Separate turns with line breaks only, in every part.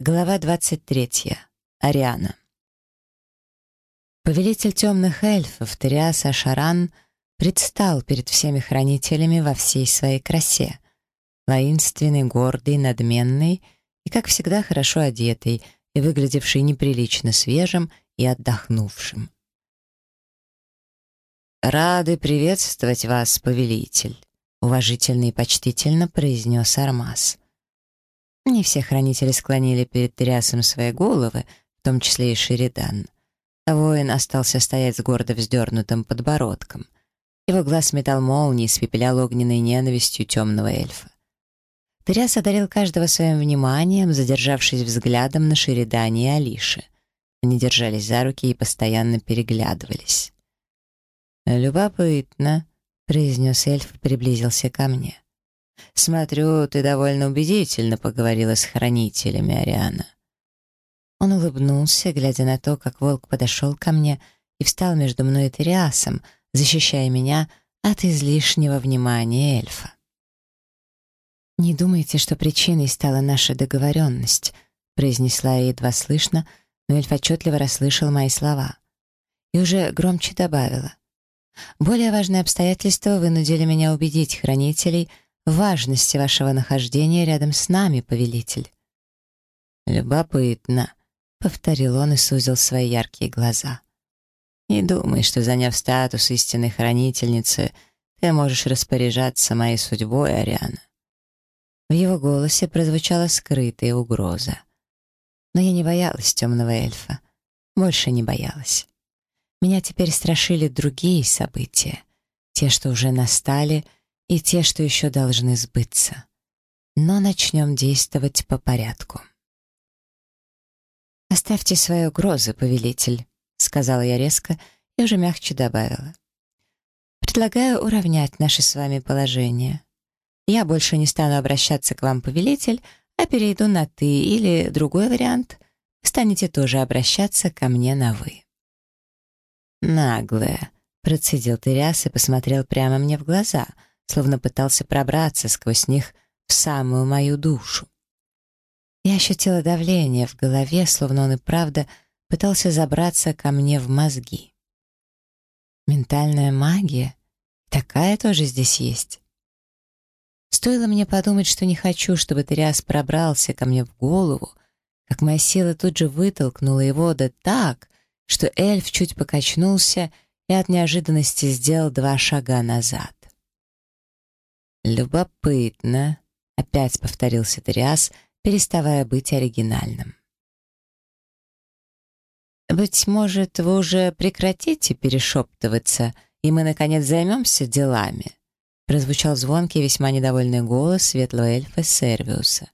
Глава 23. Ариана. Повелитель темных эльфов Триас Ашаран предстал перед всеми хранителями во всей своей красе. Воинственный, гордый, надменный и, как всегда, хорошо одетый и выглядевший неприлично свежим и отдохнувшим. «Рады приветствовать вас, повелитель», — уважительно и почтительно произнес Армаз. — не все хранители склонили перед Триасом свои головы, в том числе и Шеридан. А воин остался стоять с гордо вздернутым подбородком. Его глаз метал молнии, свепелял огненной ненавистью темного эльфа. Триас одарил каждого своим вниманием, задержавшись взглядом на Шеридане и Алише. Они держались за руки и постоянно переглядывались. «Любопытно», — произнес эльф и приблизился ко мне. — Смотрю, ты довольно убедительно поговорила с хранителями, Ариана». Он улыбнулся, глядя на то, как волк подошел ко мне и встал между мной и Териасом, защищая меня от излишнего внимания эльфа. «Не думайте, что причиной стала наша договоренность», произнесла я едва слышно, но эльф отчетливо расслышал мои слова. И уже громче добавила. «Более важные обстоятельства вынудили меня убедить хранителей, важности вашего нахождения рядом с нами, повелитель».
«Любопытно», — повторил он и сузил свои яркие глаза. «Не думай, что, заняв статус истинной хранительницы, ты можешь распоряжаться моей судьбой, Ариана».
В его голосе прозвучала скрытая угроза. Но я не боялась темного эльфа. Больше не боялась. Меня теперь страшили другие события. Те, что уже настали — и те, что еще должны сбыться. Но начнем действовать по порядку. «Оставьте свои угрозы, повелитель», — сказала я резко и уже мягче добавила. «Предлагаю уравнять наши с вами положения. Я больше не стану обращаться к вам, повелитель, а перейду на «ты» или другой вариант — станете тоже обращаться ко мне на «вы».
«Наглая», — процедил Тыряс и посмотрел прямо мне в глаза — словно пытался пробраться сквозь них в самую мою душу.
Я ощутила давление в голове, словно он и правда пытался забраться ко мне в мозги. Ментальная магия? Такая тоже здесь есть. Стоило мне подумать, что не хочу, чтобы Триас пробрался ко мне в голову, как моя сила тут же вытолкнула его да так, что эльф чуть покачнулся и от неожиданности сделал два шага назад.
«Любопытно», — опять повторился Дриас, переставая быть оригинальным.
«Быть может, вы уже прекратите перешептываться, и мы, наконец, займемся делами?» Прозвучал звонкий, весьма недовольный голос светлого эльфа Сервиуса.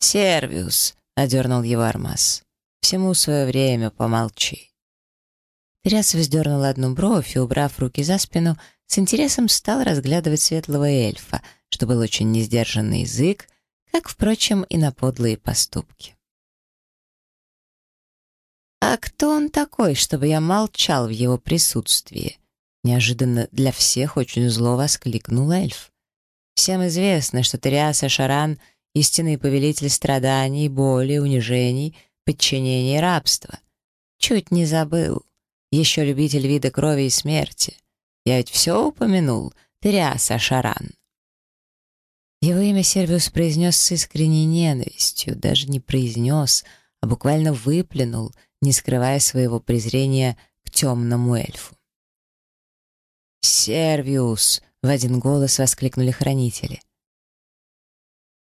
«Сервиус!» — одернул его Армаз. «Всему свое время помолчи».
Ряс вздернул одну бровь и, убрав руки за спину, с интересом стал разглядывать светлого эльфа, что был очень несдержанный язык, как, впрочем, и на подлые поступки. «А кто он такой, чтобы я молчал в его присутствии?» Неожиданно для всех очень зло воскликнул эльф. «Всем известно, что Триаса Шаран — истинный повелитель страданий, боли, унижений, подчинения и рабства. Чуть не забыл». Еще любитель вида крови и смерти. Я ведь все упомянул, тряса Шаран. Его имя Сервиус произнес с искренней ненавистью, даже не произнес, а буквально выплюнул, не скрывая своего презрения к темному эльфу.
«Сервиус!» — в один голос воскликнули хранители.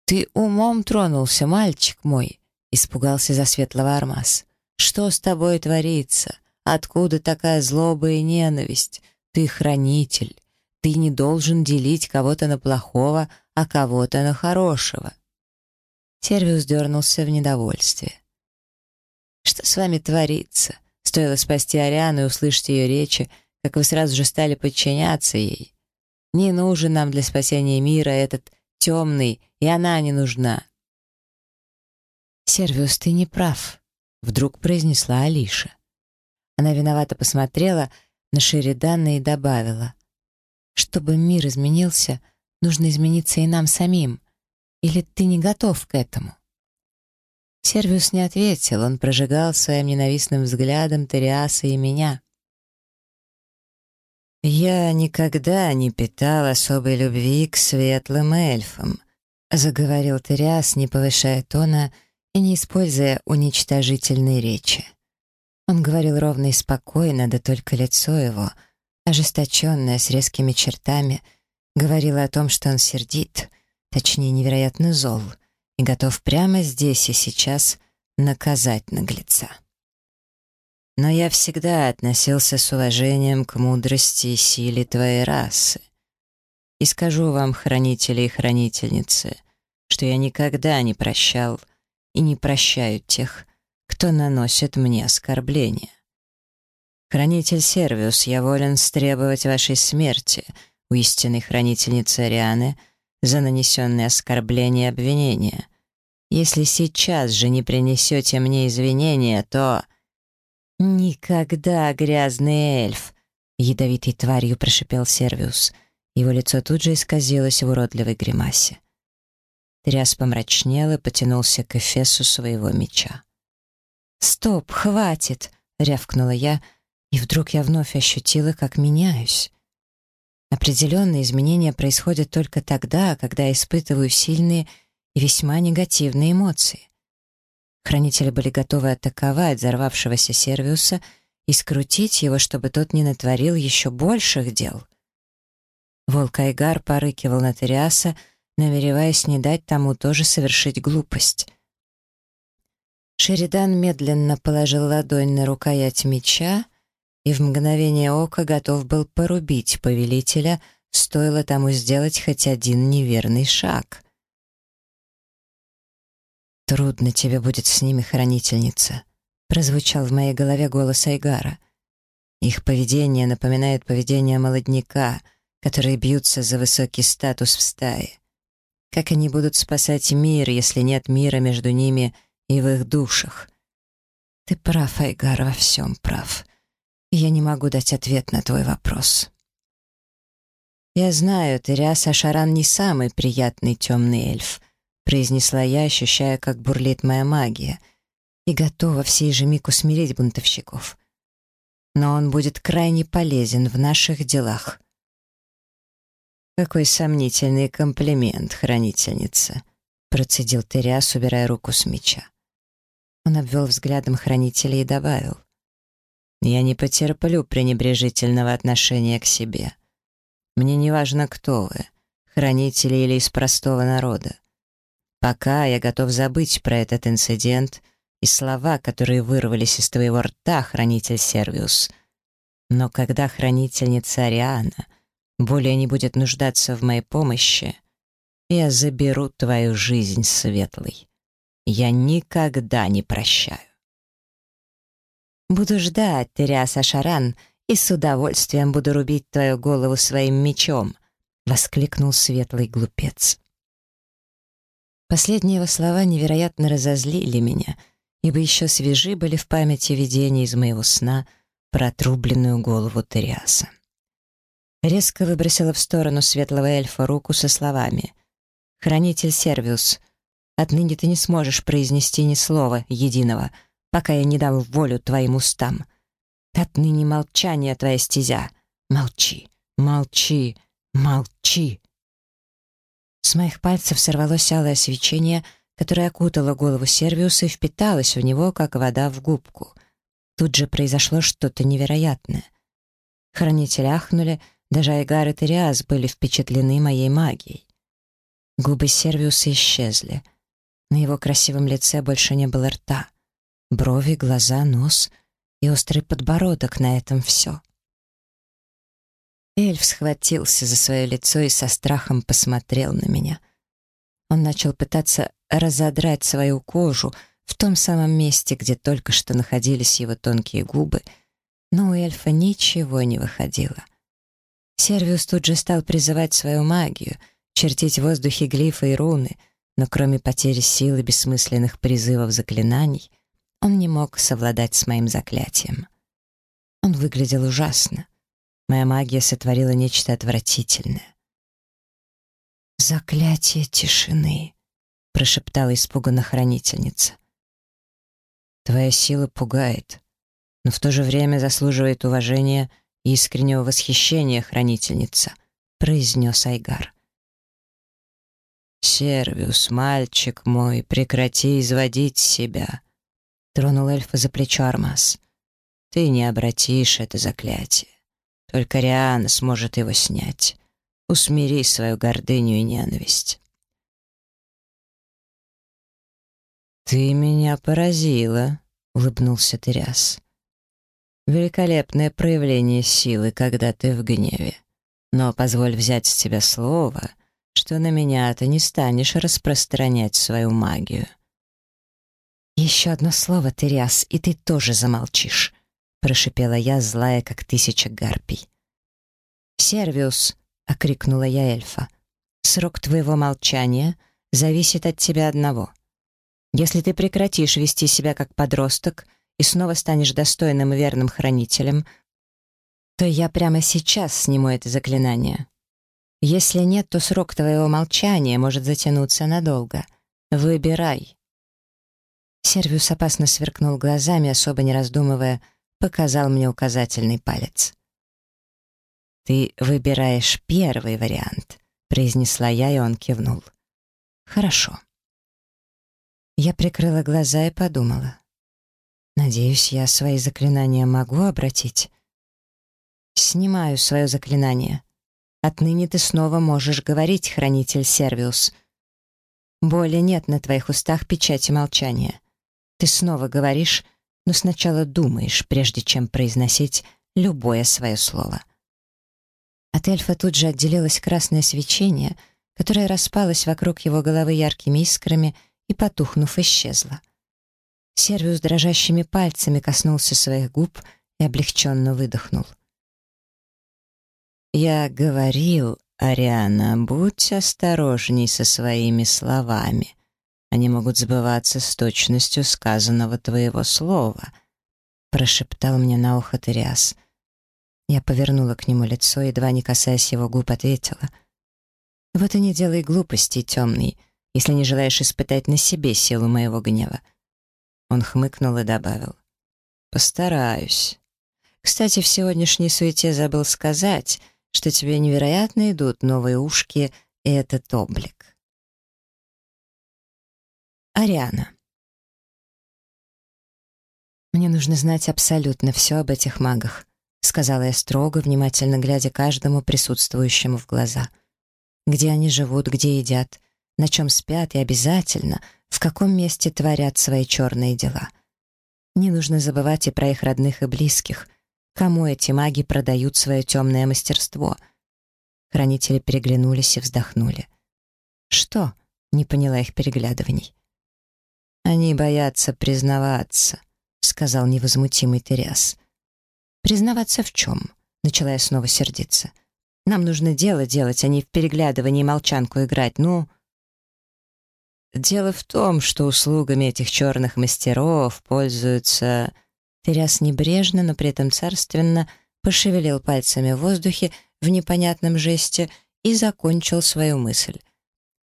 «Ты умом тронулся, мальчик мой!» — испугался за светлого Армаз. «Что с тобой творится? Откуда такая злоба и ненависть? Ты хранитель. Ты не должен делить кого-то на плохого, а кого-то на хорошего». Сервиус дернулся в недовольстве. «Что с вами творится?» Стоило спасти Ариану и услышать ее речи, как вы сразу же стали подчиняться ей. Не нужен нам для спасения мира этот темный, и она не нужна. «Сервиус, ты не прав», — вдруг произнесла Алиша. Она виновато посмотрела на Шериданна и добавила. «Чтобы мир изменился, нужно измениться и нам самим. Или ты не готов к этому?» Сервиус не ответил, он прожигал своим ненавистным взглядом Териаса и меня. «Я никогда не питал особой любви к светлым эльфам», заговорил Териас, не повышая тона и не используя уничтожительной речи. Он говорил ровно и спокойно, да только лицо его, ожесточенное, с резкими чертами, говорило о том, что он сердит, точнее, невероятно зол, и готов прямо здесь и сейчас наказать наглеца. Но я всегда относился с уважением к мудрости и силе твоей расы. И скажу вам, хранители и хранительницы, что я никогда не прощал и не прощаю тех, кто наносит мне оскорбление. Хранитель Сервиус, я волен стребовать вашей смерти у истинной хранительницы Арианы за нанесенные оскорбления и обвинения. Если сейчас же не принесете мне извинения, то... «Никогда, грязный эльф!» — ядовитой тварью прошипел Сервиус. Его лицо тут же исказилось в уродливой гримасе. Тряс помрачнел и потянулся к эфесу своего меча. «Стоп, хватит!» — рявкнула я, и вдруг я вновь ощутила, как меняюсь. Определенные изменения происходят только тогда, когда я испытываю сильные и весьма негативные эмоции. Хранители были готовы атаковать взорвавшегося сервиуса и скрутить его, чтобы тот не натворил еще больших дел. Волк Айгар порыкивал на Териаса, намереваясь не дать тому тоже совершить глупость. Шеридан медленно положил ладонь на рукоять меча и в мгновение ока готов был порубить повелителя, стоило тому сделать хоть один неверный шаг. «Трудно тебе будет с ними, хранительница», — прозвучал в моей голове голос Айгара. «Их поведение напоминает поведение молодняка, которые бьются за высокий статус в стае. Как они будут спасать мир, если нет мира между ними — и в их душах. Ты прав, Айгар, во всем прав. Я не могу дать ответ на твой вопрос. «Я знаю, Тыриас Ашаран не самый приятный темный эльф», произнесла я, ощущая, как бурлит моя магия, и готова в сей же миг усмирить бунтовщиков. Но он будет крайне полезен в наших делах. «Какой сомнительный комплимент, хранительница», процедил Тыриас, убирая руку с меча. Он обвел взглядом хранителей и добавил. «Я не потерплю пренебрежительного отношения к себе. Мне не важно, кто вы, хранители или из простого народа. Пока я готов забыть про этот инцидент и слова, которые вырвались из твоего рта, хранитель Сервиус. Но когда хранительница Ариана более не будет нуждаться в моей помощи, я заберу твою жизнь светлой» я никогда не прощаю. Буду ждать, Теряса Шаран, и с удовольствием буду рубить твою голову своим мечом, воскликнул светлый глупец. Последние его слова невероятно разозлили меня, ибо еще свежи были в памяти видения из моего сна про отрубленную голову Териаса. Резко выбросила в сторону светлого эльфа руку со словами «Хранитель Сервиус», Отныне ты не сможешь произнести ни слова единого, пока я не дам волю твоим устам. Отныне молчание твоя стезя. Молчи, молчи, молчи. С моих пальцев сорвалось алое свечение, которое окутало голову Сервиуса и впиталось в него, как вода в губку. Тут же произошло что-то невероятное. Хранители ахнули, даже Айгар и Териас были впечатлены моей магией. Губы Сервиуса исчезли — на его красивом лице больше не было рта. Брови, глаза, нос и острый подбородок на этом все. Эльф схватился за свое лицо и со страхом посмотрел на меня. Он начал пытаться разодрать свою кожу в том самом месте, где только что находились его тонкие губы, но у эльфа ничего не выходило. Сервиус тут же стал призывать свою магию, чертить в воздухе глифы и руны — но кроме потери сил и бессмысленных призывов заклинаний, он не мог совладать с моим заклятием. Он выглядел ужасно. Моя магия сотворила нечто отвратительное. «Заклятие тишины», — прошептала испуганно хранительница.
«Твоя сила пугает, но в то же время заслуживает уважения и искреннего восхищения, хранительница», — произнес Айгар. «Сервиус, мальчик мой, прекрати изводить себя!» Тронул эльфа за плечо Армаз. «Ты не обратишь это заклятие. Только Риан сможет его снять. Усмири свою гордыню и ненависть». «Ты меня поразила», — улыбнулся Тыряс. «Великолепное проявление силы, когда ты в гневе. Но позволь взять с тебя слово — что на меня ты не станешь распространять свою магию».
«Еще одно слово, Тириас, и ты тоже замолчишь», — прошипела я, злая, как тысяча гарпий. «Сервиус!» — окрикнула я эльфа. «Срок твоего молчания зависит от тебя одного. Если ты прекратишь вести себя как подросток и снова станешь достойным и верным хранителем, то я прямо сейчас сниму это заклинание». Если нет, то срок твоего молчания может затянуться надолго. Выбирай». Сервиус опасно сверкнул глазами, особо не раздумывая, показал мне указательный палец. «Ты выбираешь первый вариант», — произнесла я, и он кивнул. «Хорошо». Я прикрыла глаза и подумала. «Надеюсь, я свои заклинания могу обратить?» «Снимаю свое заклинание», Отныне ты снова можешь говорить, хранитель Сервиус. Боли нет на твоих устах печати молчания. Ты снова говоришь, но сначала думаешь, прежде чем произносить любое свое слово. От эльфа тут же отделилось красное свечение, которое распалось вокруг его головы яркими искрами и, потухнув, исчезло. Сервиус дрожащими пальцами коснулся своих губ и облегченно выдохнул —
я говорил, Ариана, будь осторожней со своими словами. Они могут сбываться с точностью сказанного твоего слова», — прошептал мне на ухо Триас.
Я повернула к нему лицо, едва не касаясь его губ, ответила. «Вот и не делай глупостей, темный, если не желаешь испытать на себе силу моего гнева».
Он хмыкнул и добавил. «Постараюсь. Кстати, в сегодняшней суете забыл сказать, что тебе невероятно идут новые ушки и этот облик.
Ариана. «Мне нужно знать абсолютно все об этих магах», — сказала я строго, внимательно глядя каждому присутствующему в глаза. «Где они живут, где едят, на чем спят и обязательно, в каком месте творят свои черные дела. Не нужно забывать и про их родных и близких, Кому эти маги продают свое темное мастерство? Хранители переглянулись и вздохнули. Что? Не поняла их переглядываний.
Они боятся признаваться, сказал невозмутимый Теряс.
Признаваться в чем? Начала я снова сердиться. Нам нужно дело делать, а не в переглядывании молчанку играть. Ну,
Дело в том, что услугами этих черных мастеров пользуются
Теряс небрежно, но при этом царственно пошевелил пальцами в воздухе в непонятном жесте и закончил свою мысль.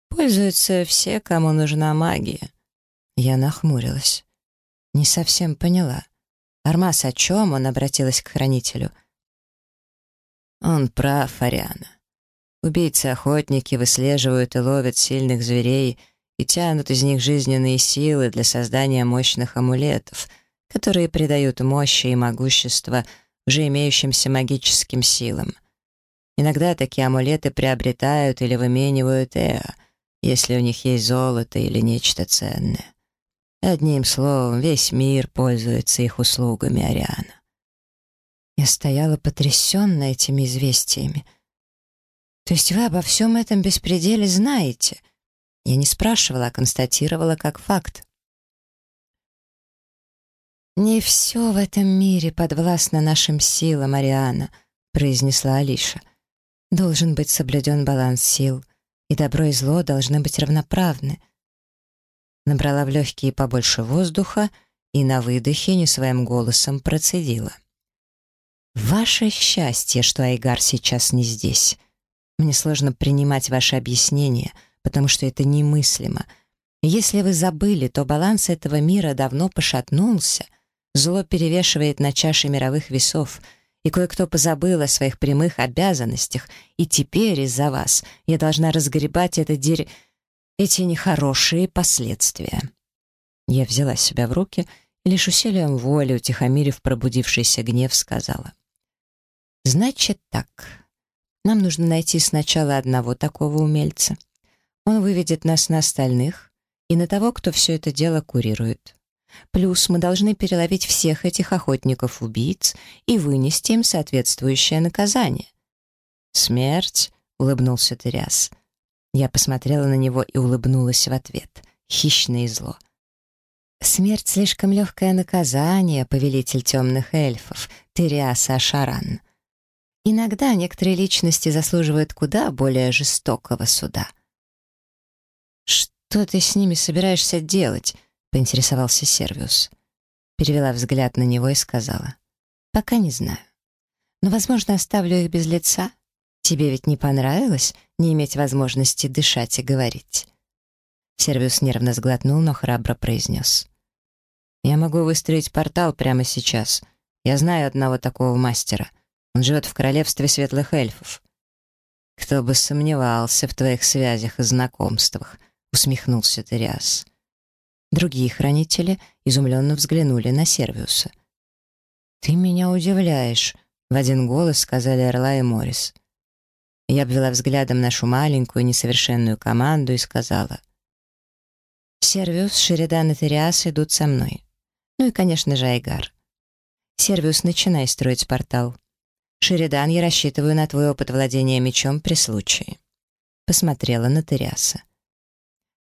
«Пользуются все, кому нужна магия».
Я нахмурилась. Не совсем поняла. «Армас, о чем?» — он обратилась к хранителю.
«Он прав, Ариана. Убийцы-охотники выслеживают и ловят сильных зверей и тянут из них жизненные силы для создания мощных амулетов — которые придают мощи и могущество уже имеющимся магическим силам. Иногда такие амулеты приобретают или выменивают Эо, если у них есть золото или нечто ценное. Одним словом, весь мир пользуется их услугами Ариана.
Я стояла потрясённая этими известиями. То есть вы обо всём этом беспределе знаете? Я не спрашивала, а констатировала как факт. «Не все в этом мире подвластно нашим силам, Ариана», — произнесла Алиша. «Должен быть соблюден баланс сил, и добро и зло должны быть равноправны». Набрала в легкие побольше воздуха и на выдохе не своим голосом процедила. «Ваше счастье, что Айгар сейчас не здесь. Мне сложно принимать ваши объяснения, потому что это немыслимо. Если вы забыли, то баланс этого мира давно пошатнулся, зло перевешивает на чаше мировых весов, и кое-кто позабыл о своих прямых обязанностях, и теперь из-за вас я должна разгребать это дерь... эти нехорошие последствия». Я взяла себя в руки и лишь усилием воли, утихомирив пробудившийся гнев, сказала. «Значит так. Нам нужно найти сначала одного такого умельца. Он выведет нас на остальных и на того, кто все это дело курирует. Плюс мы должны переловить всех этих охотников-убийц и вынести им соответствующее наказание. «Смерть?» — улыбнулся Теряс. Я посмотрела на него и улыбнулась в ответ. Хищное зло. «Смерть — слишком легкое наказание, повелитель темных эльфов, Теряс Ашаран. Иногда некоторые личности заслуживают куда более жестокого суда». «Что ты с ними собираешься делать?» поинтересовался Сервиус. Перевела взгляд на него и сказала. «Пока не знаю. Но, возможно, оставлю их без лица. Тебе ведь не понравилось не иметь возможности дышать и говорить?» Сервиус нервно сглотнул, но храбро произнес. «Я могу выстроить портал прямо сейчас. Я знаю одного такого мастера. Он живет в королевстве светлых эльфов». «Кто бы сомневался в твоих связях и знакомствах», — усмехнулся Териас. Другие хранители изумленно взглянули на Сервиуса. «Ты меня удивляешь», — в один голос сказали Орла и Морис. Я обвела взглядом нашу маленькую несовершенную команду и сказала. «Сервиус, Шеридан и Териас идут со мной. Ну и, конечно же, Айгар. Сервиус, начинай строить портал. Шеридан, я рассчитываю на твой опыт владения мечом при случае». Посмотрела на Териаса.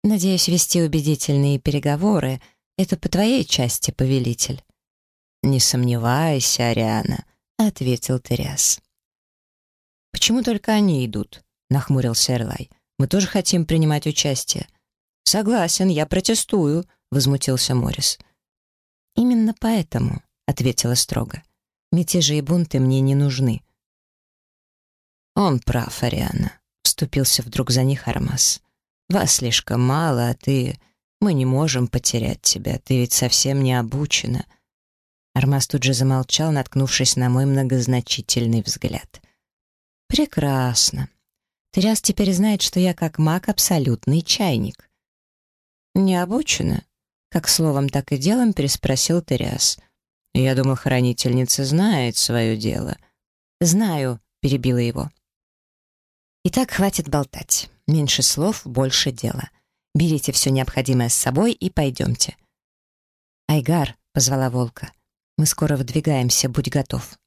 Надеюсь вести убедительные переговоры. Это по твоей части, повелитель». «Не сомневайся, Ариана», — ответил Теряс. «Почему только они идут?» — нахмурился Эрлай. «Мы тоже хотим принимать участие». «Согласен, я протестую», — возмутился Морис. «Именно поэтому», — ответила строго. «Мятежи и бунты мне не нужны». «Он прав, Ариана», — вступился вдруг за них Армас. Вас слишком мало, а ты... Мы не можем потерять тебя, ты ведь совсем не обучена». Армаз тут же замолчал, наткнувшись на мой многозначительный взгляд. «Прекрасно. Тряс теперь знает, что я как маг абсолютный чайник». «Не обучена?» — как словом, так и делом переспросил Тряс. «Я думал, хранительница знает свое дело». «Знаю», — перебила его. Итак, хватит болтать. Меньше слов, больше дела. Берите все необходимое с собой и пойдемте. «Айгар», — позвала волка, — «мы скоро выдвигаемся, будь готов».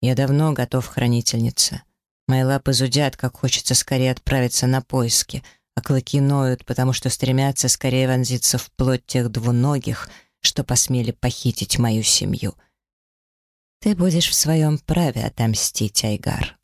«Я давно готов, хранительница. Мои лапы зудят, как хочется скорее отправиться на поиски, а клыки ноют, потому что стремятся скорее вонзиться в плоть тех двуногих, что посмели похитить мою семью». «Ты будешь в своем праве отомстить, Айгар».